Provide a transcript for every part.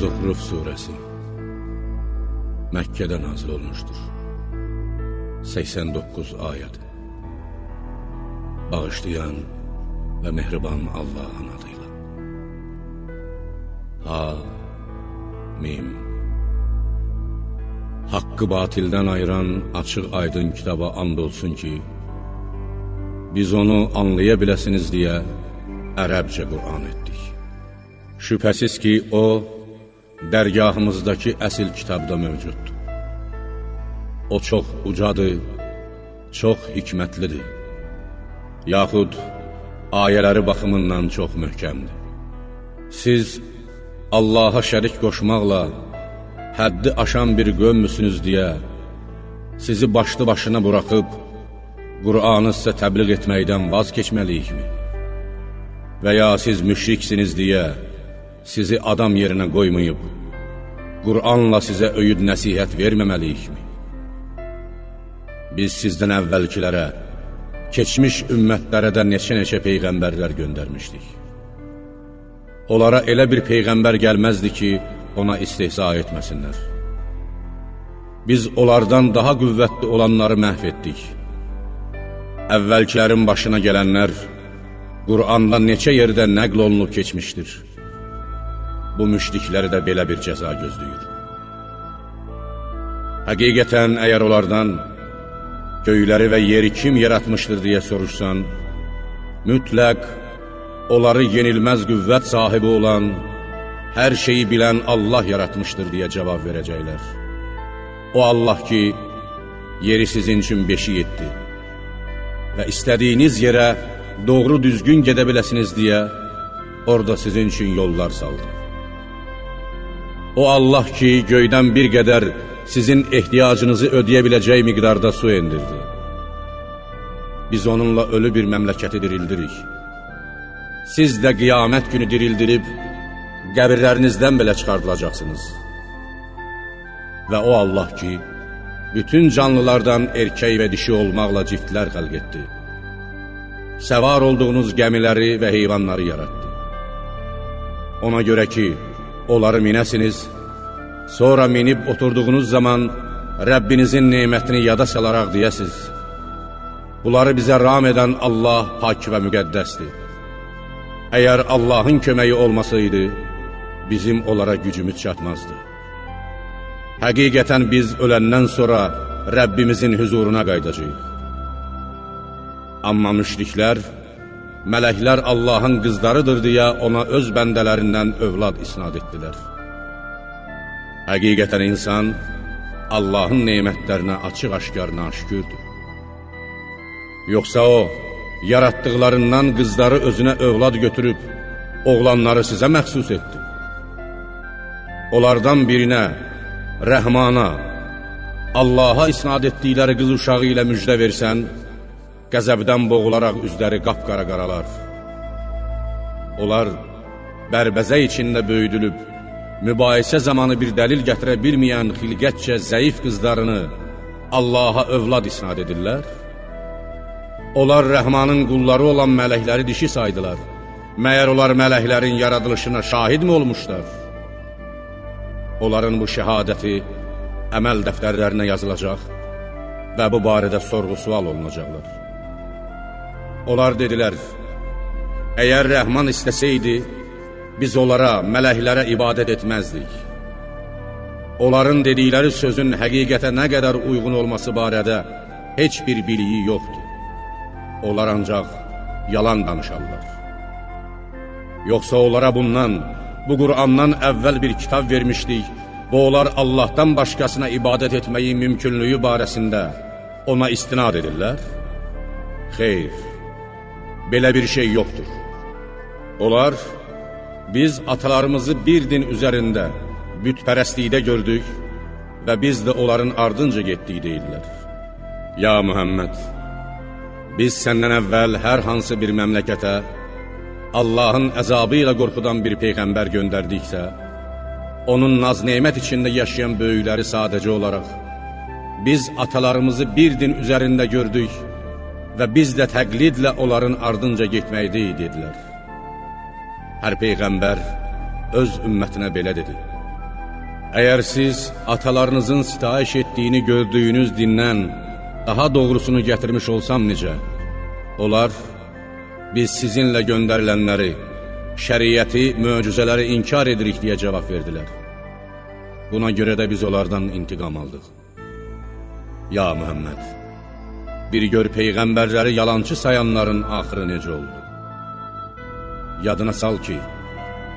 Zuhruf surəsi Məkkədə nazil olmuşdur. 89 ayəd Bağışlayan və mehriban Allahın adıyla. Ha, Mim Haqqı batildən ayıran açıq aydın kitaba and olsun ki, biz onu anlaya biləsiniz deyə ərəbcə Qur'an etdik. Şübhəsiz ki, o, dərgahımızdakı əsil kitabda mövcuddur. O çox ucadır, çox hikmətlidir, yaxud ayələri baxımından çox möhkəmdir. Siz Allaha şərik qoşmaqla həddi aşan bir qövmüsünüz deyə sizi başlı başına buraxıb Qur'anı sizə təbliğ etməkdən vaz keçməliyikmi? Və ya siz müşriksiniz deyə sizi adam yerinə qoymayıb, Qur'anla sizə öyüd nəsihət verməməliyikmi? Biz sizdən əvvəlkilərə, keçmiş ümmətlərə də neçə-neçə peyğəmbərlər göndərmişdik. Onlara elə bir peyğəmbər gəlməzdi ki, ona istehza etməsinlər. Biz onlardan daha qüvvətli olanları məhv etdik. Əvvəlkilərin başına gələnlər Quranda neçə yerdə nəql olunub keçmişdir. Bu müşrikləri də belə bir cəza gözləyir. Həqiqətən, əgər onlardan göyləri və yeri kim yaratmışdır deyə soruşsan, mütləq onları yenilməz qüvvət sahibi olan, hər şeyi bilən Allah yaratmışdır deyə cavab verəcəklər. O Allah ki, yeri sizin üçün beşik etdi və istədiyiniz yerə doğru düzgün gedə biləsiniz deyə orada sizin üçün yollar saldı. O Allah ki, göydən bir qədər sizin ehtiyacınızı ödeyə biləcək miqdarda su endirdi. Biz onunla ölü bir məmləkəti dirildirik. Siz də qiyamət günü dirildirib, qəbirlərinizdən belə çıxardılacaqsınız. Və o Allah ki, bütün canlılardan erkək və dişi olmaqla ciftlər xəlq etdi. Səvar olduğunuz gəmiləri və heyvanları yaratdı. Ona görə ki, onları minəsiniz, sonra minib oturduğunuz zaman Rəbbinizin neymətini yada salaraq deyəsiz. Bunları bizə ram edən Allah pak və müqəddəsdir. Əgər Allahın köməyi olmasaydı, bizim onlara gücümüz çatmazdı. Həqiqətən biz öləndən sonra Rəbbimizin hüzuruna qaydacaq. Amma müşriklər, mələklər Allahın qızlarıdır deyə ona öz bəndələrindən övlad isnad etdilər. Həqiqətən insan Allahın neymətlərinə açıq-aşkar naşükürdür. Yoxsa o, yaratdıqlarından qızları özünə övlad götürüb, oğlanları sizə məxsus etdi. Onlardan birinə, Rəhmana, Allaha isnad etdikləri qız uşağı ilə müjdə versən, qəzəbdən boğularaq üzləri qapqara qaralar. Onlar bərbəzə içində böyüdülüb, mübahisə zamanı bir dəlil gətirə bilməyən xilqətcə zəif qızlarını Allaha övlad isnad edirlər. Onlar Rəhmanın qulları olan mələkləri dişi saydılar. Məyər onlar mələklərin yaradılışına şahidmi olmuşlar? Onların bu şəhadəti əməl dəftərlərinə yazılacaq və bu barədə sorğu-sual olunacaqlar. Onlar dedilər, əgər Rəhman istəsəydi, biz onlara, mələklərə ibadət etməzdik. Onların dedikləri sözün həqiqətə nə qədər uyğun olması barədə heç bir biliyi yoxdur. Onlar ancaq yalan danışarlar. Yoxsa onlara bundan, bu Qur'andan əvvəl bir kitab vermişdik və onlar Allahdan başqasına ibadət etməyi mümkünlüyü barəsində ona istinad edirlər? Xeyr, belə bir şey yoxdur. Onlar, biz atalarımızı bir din üzərində bütpərəstlikdə gördük və biz də onların ardınca getdik deyirlər. Ya Mühəmməd, biz səndən əvvəl hər hansı bir məmləkətə Allahın əzabı ilə qorxudan bir peyğəmbər göndərdiksə, onun naz-neymət içində yaşayan böyükləri sadəcə olaraq, biz atalarımızı bir din üzərində gördük və biz də təqlidlə onların ardınca getməkdəyik, dedilər. Hər peyğəmbər öz ümmətinə belə dedi, Əgər siz atalarınızın sitayiş etdiyini gördüyünüz dindən daha doğrusunu gətirmiş olsam necə? Onlar, biz sizinlə göndərilənləri, şəriyyəti, möcüzələri inkar edirik deyə cavab verdilər. Buna görə də biz onlardan intiqam aldıq. Ya Mühəmməd, bir gör Peyğəmbərləri yalancı sayanların axırı necə oldu? Yadına sal ki,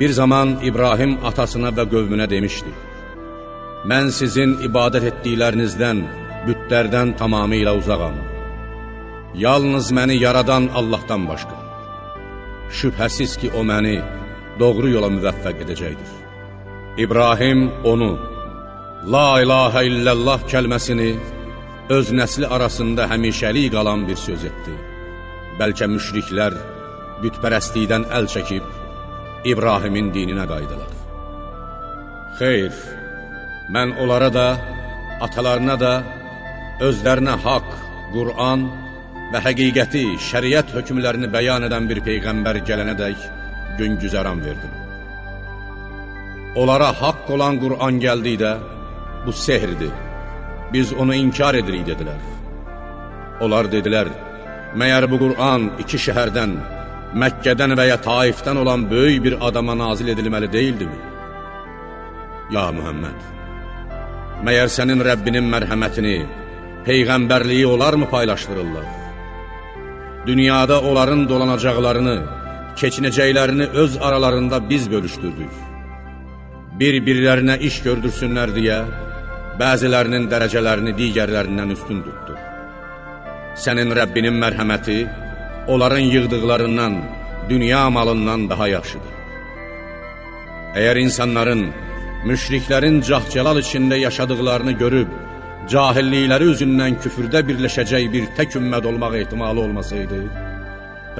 bir zaman İbrahim atasına və qövmünə demişdi, Mən sizin ibadət etdiklərinizdən, bütlərdən tamamilə uzağam. Yalnız məni yaradan Allahdan başqa. Şübhəsiz ki, o məni doğru yola müvəffəq edəcəkdir. İbrahim onu, La ilahə illəllah kəlməsini öz nəsli arasında həmişəlik qalan bir söz etdi. Bəlkə müşriklər bütpərəstlikdən əl çəkib, İbrahimin dininə qaydılar. Xeyr, mən onlara da, atalarına da, özlərinə haqq, Qur'an və həqiqəti, şəriət hökmlərini bəyan edən bir Peyğəmbər gələnədək gün güzəran verdim. Onlara haqq olan Qur'an gəldikdə, bu sehirdir biz onu inkar edirik, dedilər. Onlar dedilər, məyər bu Qur'an iki şəhərdən, Məkkədən və ya Taifdən olan böyük bir adama nazil edilməli deyildimi? Ya Mühəmməd, məyər sənin Rəbbinin mərhəmətini, Peyğəmbərliyi onlar mı paylaşdırırlar? Dünyada onların dolanacaqlarını, keçinəcəklərini öz aralarında biz bölüşdürdük. Bir-birlərinə iş gördürsünlər deyə, bəzilərinin dərəcələrini digərlərindən üstün tutdu. Sənin Rəbbinin mərhəməti onların yığdıqlarından, dünya malından daha yaxşıdır. Əgər insanların, müşriklərin cahcəlal içində yaşadıqlarını görüb, cahillikləri üzündən küfürdə birləşəcək bir tək ümmət olmaq ehtimalı olmasaydı,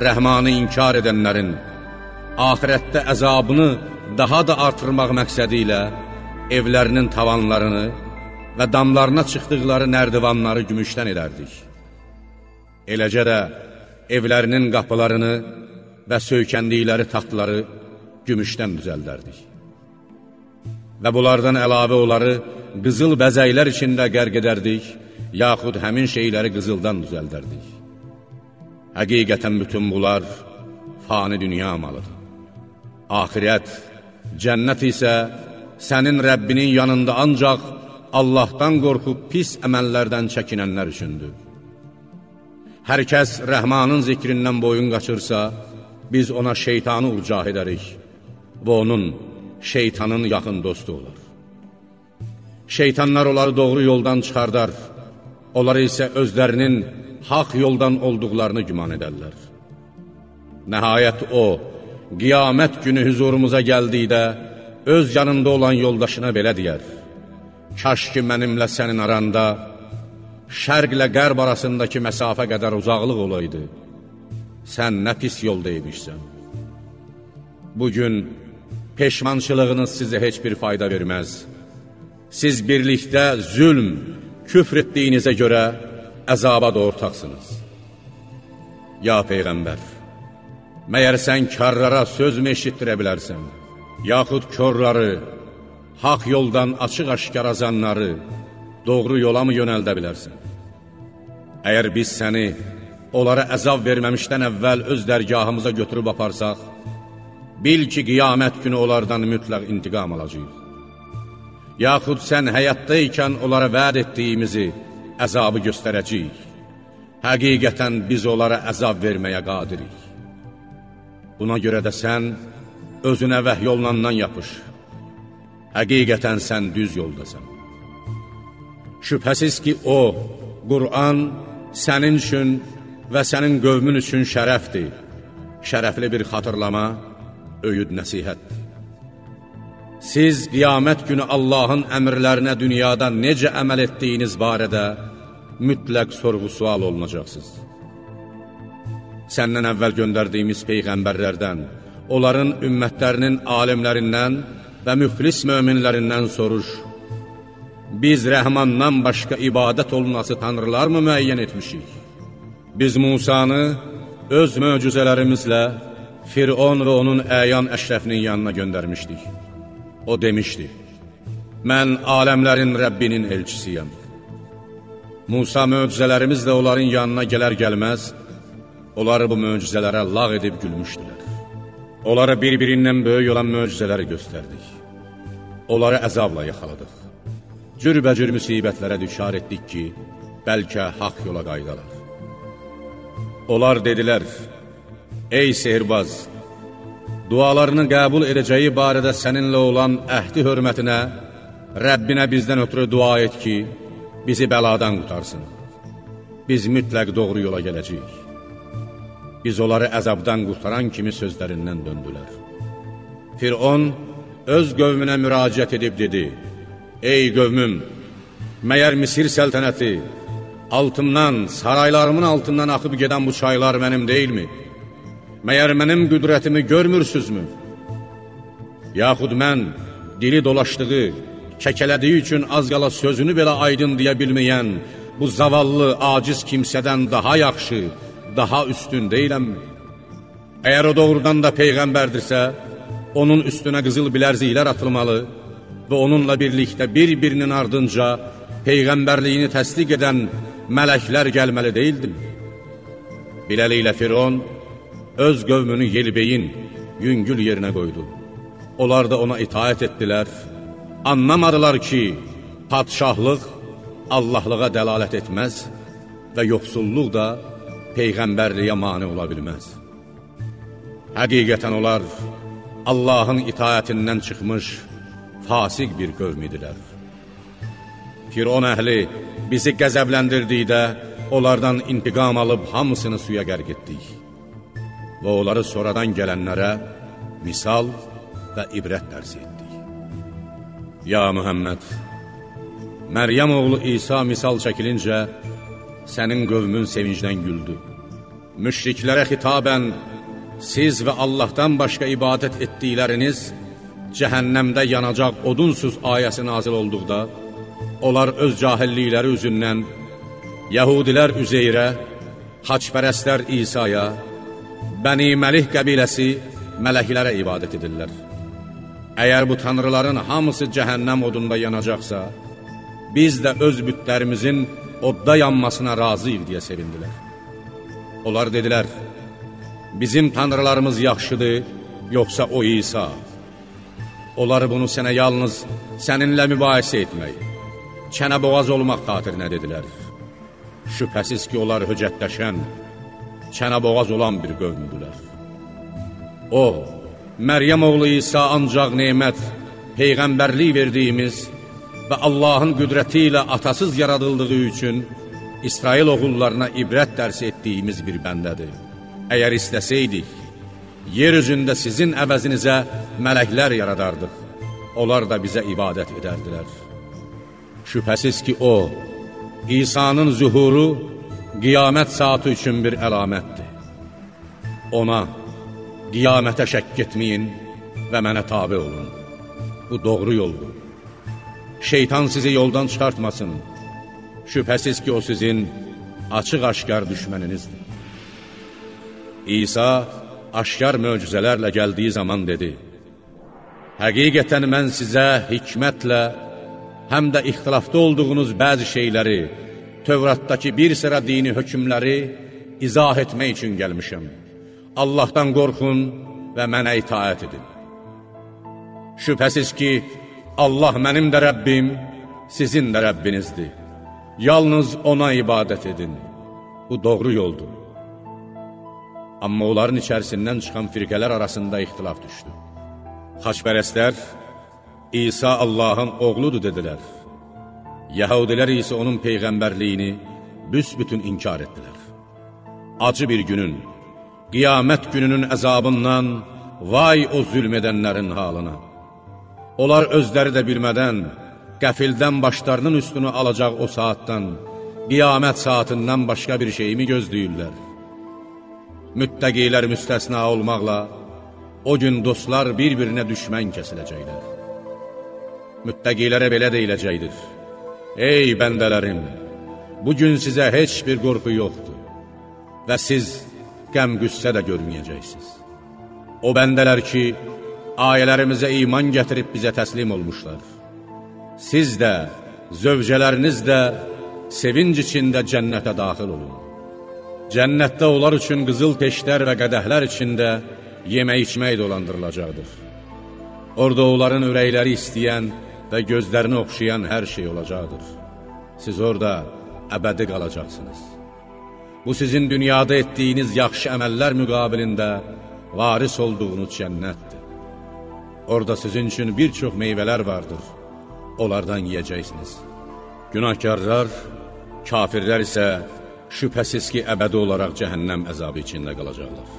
rəhmanı inkar edənlərin, ahirətdə əzabını daha da artırmaq məqsədi ilə evlərinin tavanlarını, və damlarına çıxdıqları nərdivanları gümüşdən edərdik. Eləcə də evlərinin qapılarını və söykəndikləri taxtları gümüşdən düzəldərdik. Və bunlardan əlavə onları qızıl bəzəklər içində qərq edərdik, yaxud həmin şeyləri qızıldan düzəldərdik. Həqiqətən bütün bunlar fani dünya malıdır. Ahirət, cənnət isə sənin Rəbbinin yanında ancaq Allahdan qorxub pis əməllərdən çəkinənlər üçündür. Hər kəs rəhmanın zikrindən boyun qaçırsa, biz ona şeytanı urcah edərik və onun, şeytanın yaxın dostu olur. Şeytanlar onları doğru yoldan çıxardar, onları isə özlərinin haq yoldan olduqlarını güman edərlər. Nəhayət o, qiyamət günü hüzurumuza gəldikdə, öz yanında olan yoldaşına belə deyər, Kaş ki, mənimlə sənin aranda şərqlə qərb arasındakı məsafə qədər uzaqlıq olaydı. Sən nə pis yolda imişsən. Bugün peşmançılığınız sizə heç bir fayda verməz. Siz birlikdə zülm, küfr etdiyinizə görə əzaba da ortaqsınız. Ya Peyğəmbər, məyər sən karlara söz mü eşitdirə bilərsən? Yaxud körları, haq yoldan açıq-aşkar azanları doğru yola mı yönəldə bilərsən? Əgər biz səni onlara əzab verməmişdən əvvəl öz dərgahımıza götürüb aparsaq, bil ki, qiyamət günü onlardan mütləq intiqam alacaq. Yaxud sən həyatda ikən onlara vəd etdiyimizi əzabı göstərəcəyik. Həqiqətən biz onlara əzab verməyə qadirik. Buna görə də sən özünə vəhy olunandan yapış həqiqətən sən düz yoldasan. Şübhəsiz ki, o, Qur'an sənin üçün və sənin qövmün üçün şərəfdir, şərəfli bir xatırlama, öyüd nəsihətdir. Siz qiyamət günü Allahın əmrlərinə dünyada necə əməl etdiyiniz barədə mütləq sorğu-sual olunacaqsınız. Səndən əvvəl göndərdiyimiz Peyğəmbərlərdən, onların ümmətlərinin alimlərindən və müxlis möminlərindən soruş, biz rəhmandan başqa ibadət olunası tanrılar mı müəyyən etmişik? Biz Musanı öz möcüzələrimizlə Firon və onun əyan əşrəfinin yanına göndərmişdik. O demişdi, mən aləmlərin Rəbbinin elçisiyəm. Musa möcüzələrimizlə onların yanına gələr gəlməz, onları bu möcüzələrə lağ edib gülmüşdülər. Onlara bir-birindən böyük olan möcüzələri göstərdik. Onları əzabla yaxaladıq. Cürbəcür müsibətlərə düşar etdik ki, bəlkə haqq yola qaydalar. Onlar dedilər, ey sehirbaz, dualarını qəbul edəcəyi barədə səninlə olan əhdi hörmətinə, Rəbbinə bizdən ötürü dua et ki, bizi bəladan qutarsın. Biz mütləq doğru yola gələcəyik. Biz onları əzabdan qurtaran kimi sözlərindən döndülər. Firon öz qövmünə müraciət edib dedi, Ey qövmüm, məyər Misir səltənəti, altımdan, saraylarımın altından axıb gedən bu çaylar mənim deyilmi? Məyər mənim qüdrətimi görmürsüzmü? Yaxud mən dili dolaşdığı, kəkələdiyi üçün az qala sözünü belə aydın deyə bilməyən bu zavallı, aciz kimsədən daha yaxşı, daha üstün deyiləmmi? Əgər o doğrudan da Peyğəmbərdirsə, onun üstünə qızıl bilərziklər atılmalı və onunla birlikdə bir-birinin ardınca Peyğəmbərliyini təsdiq edən mələklər gəlməli deyildimi? Biləliklə Firon öz qövmünü yelibeyin, yüngül yerinə qoydu. Onlar da ona itaət etdilər, anlamadılar ki, padşahlıq Allahlığa dəlalət etməz və yoxsulluq da Peyğəmbərliyə mani ola bilməz. Həqiqətən onlar Allahın itaətindən çıxmış fasik bir qövm idilər. Firon əhli bizi qəzəbləndirdikdə onlardan intiqam alıb hamısını suya qərq etdik və onları sonradan gələnlərə misal və ibrət dərs etdik. Ya Mühəmməd, Məryəm oğlu İsa misal çəkilincə, sənin qövmün sevincdən güldü. Müşriklərə xitabən, siz və Allahdan başqa ibadət etdikləriniz cəhənnəmdə yanacaq odunsuz ayəsi nazil olduqda, onlar öz cahillikləri üzündən Yəhudilər Üzeyrə, haçpərəstlər İsa'ya, Bəni Məlih qəbiləsi mələklərə ibadət edirlər. Əgər bu tanrıların hamısı cəhənnəm odunda yanacaqsa, biz də öz bütlərimizin odda yanmasına razıyıq deyə sevindilər. Onlar dedilər, bizim tanrılarımız yaxşıdır, yoxsa o İsa. Onlar bunu sənə yalnız səninlə mübahisə etmək, çənə boğaz olmaq xatirinə dedilər. Şübhəsiz ki, onlar höcətləşən, çənə boğaz olan bir qövmüdülər. O, Məryəm oğlu İsa ancaq nemət, peyğəmbərlik verdiyimiz və Allahın qüdrəti ilə atasız yaradıldığı üçün İsrail oğullarına ibrət dərsi etdiyimiz bir bəndədir. Əgər istəsəydik, yer üzündə sizin əvəzinizə mələklər yaradardıq, onlar da bizə ibadət edərdilər. Şübhəsiz ki, O, İsa'nın zühuru qiyamət saatı üçün bir əlamətdir. Ona, qiyamətə şəkk etməyin və mənə tabi olun. Bu doğru yoldur. Şeytan sizi yoldan çıxartmasın. Şübhəsiz ki, o sizin açıq-aşkar düşməninizdir. İsa aşkar möcüzələrlə gəldiyi zaman dedi, Həqiqətən mən sizə hikmətlə, həm də ixtilafda olduğunuz bəzi şeyləri, Tövratdakı bir sıra dini hökmləri izah etmək üçün gəlmişəm. Allahdan qorxun və mənə itaət edin. Şübhəsiz ki, Allah mənim də Rəbbim, sizin də Rəbbinizdir. Yalnız ona ibadət edin. Bu doğru yoldur. Amma onların içərisindən çıxan firqələr arasında ixtilaf düşdü. Xaçpərəstlər İsa Allahın oğludur dedilər. Yəhudilər isə onun peyğəmbərliyini büsbütün inkar etdilər. Acı bir günün, qiyamət gününün əzabından vay o zülm edənlərin halına. Onlar özləri də bilmədən, qəfildən başlarının üstünü alacaq o saatdan, qiyamət saatından başqa bir şeyimi gözləyirlər. Müttəqilər müstəsna olmaqla, o gün dostlar bir-birinə düşmən kəsiləcəklər. Müttəqilərə belə deyiləcəkdir. Ey bəndələrim, bugün sizə heç bir qorxu yoxdur və siz qəm-qüssə də görməyəcəksiniz. O bəndələr ki, ayələrimizə iman gətirib bizə təslim olmuşlar. siz də, zövcələriniz də sevinc içində cənnətə daxil olun. Cənnətdə onlar üçün qızıl teşlər və qədəhlər içində yemək-içmək dolandırılacaqdır. Orada onların ürəkləri istəyən və gözlərini oxşayan hər şey olacaqdır. Siz orada əbədi qalacaqsınız. Bu sizin dünyada etdiyiniz yaxşı əməllər müqabilində varis olduğunuz cənnətdir. Orada sizin üçün bir çox meyvələr vardır. Onlardan yiyəcəksiniz. Günahkarlar, kafirlər isə şübhəsiz ki, əbədi olaraq cəhənnəm əzabı içində qalacaqlar.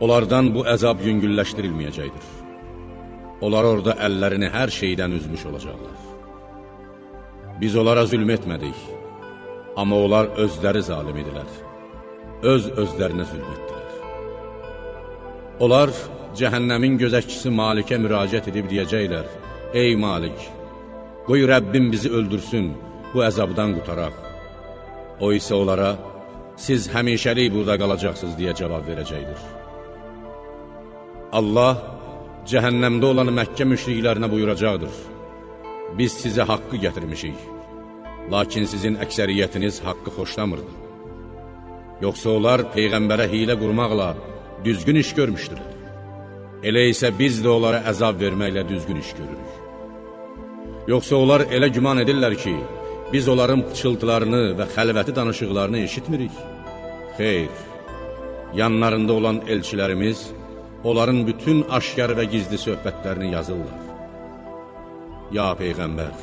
Onlardan bu əzab yüngülləşdirilməyəcəkdir. Onlar orada əllərini hər şeydən üzmüş olacaqlar. Biz onlara zülm etmədik, amma onlar özləri zalim idilər. Öz özlərinə zülm etdilər. Onlar cəhənnəmin gözəkçisi Malikə müraciət edib deyəcəklər, Ey Malik, qoy Rəbbim bizi öldürsün, bu əzabdan qutaraq. O isə onlara, siz həmişəlik burada qalacaqsınız deyə cavab verəcəkdir. Allah cəhənnəmdə olan Məkkə müşriklərinə buyuracaqdır. Biz sizə haqqı gətirmişik, lakin sizin əksəriyyətiniz haqqı xoşlamırdı. Yoxsa onlar Peyğəmbərə hilə qurmaqla düzgün iş görmüşdürlər. Elə isə biz də onlara əzab verməklə düzgün iş görürük. Yoxsa onlar elə güman edirlər ki, biz onların pıçıltılarını və xəlvəti danışıqlarını eşitmirik. Xeyr, yanlarında olan elçilərimiz, onların bütün aşkar və gizli söhbətlərini yazırlar. Ya Peyğəmbər,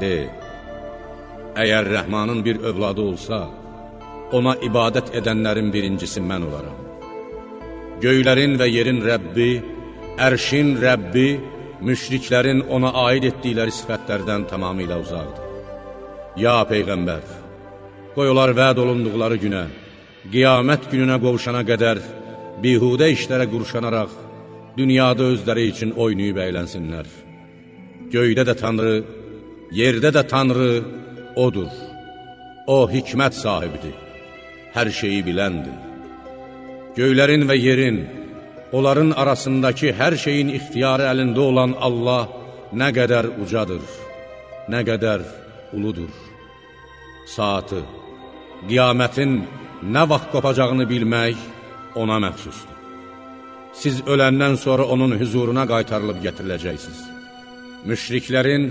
de, əgər rəhmanın bir övladı olsa, ona ibadət edənlərin birincisi mən olaram. Göylərin və yerin Rəbbi, ərşin Rəbbi, müşriklərin ona aid etdikləri sifətlərdən tamamilə uzaqdır. Ya Peyğəmbər, qoy onlar vəd olunduqları günə, qiyamət gününə qovuşana qədər, bihudə işlərə qurşanaraq, dünyada özləri üçün oynayıb əylənsinlər. Göydə də Tanrı, yerdə də Tanrı Odur. O hikmət sahibidir, hər şeyi biləndir. Göylərin və yerin, onların arasındakı hər şeyin ixtiyarı əlində olan Allah nə qədər ucadır, nə qədər uludur. Saatı, qiyamətin nə vaxt qopacağını bilmək, ona məxsusdur. Siz öləndən sonra onun hüzuruna qaytarılıb gətiriləcəksiniz. Müşriklərin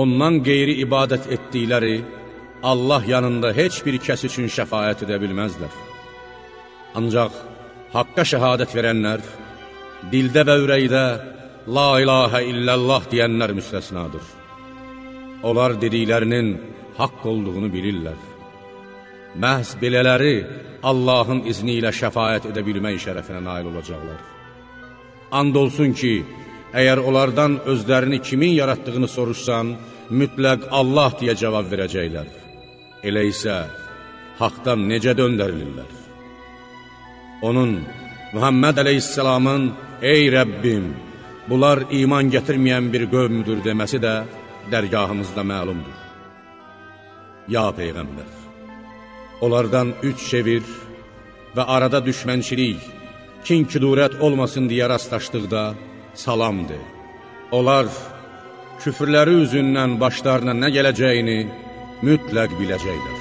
ondan qeyri ibadət etdikləri Allah yanında heç bir kəs üçün şəfayət edə bilməzlər. Ancaq haqqa şəhadət verənlər, dildə və ürəkdə La ilahə illallah deyənlər müstəsnadır. Onlar dediklərinin haqq olduğunu bilirlər. Məhz belələri Allahın izni ilə şəfayət edə bilmək şərəfinə nail olacaqlar. And olsun ki, əgər onlardan özlərini kimin yaratdığını soruşsan, mütləq Allah deyə cavab verəcəklər. Elə isə, haqdan necə döndərilirlər? Onun, Muhammed əleyhissalamın, Ey Rəbbim, bunlar iman gətirməyən bir qövmüdür deməsi də dərgahımızda məlumdur. Ya Peyğəmbər! Onlardan üç çevir və arada düşmənçilik, kin-kidurət olmasın deyə rastlaşdıqda salam de. Onlar küfürləri üzündən başlarına nə gələcəyini mütləq biləcəklər.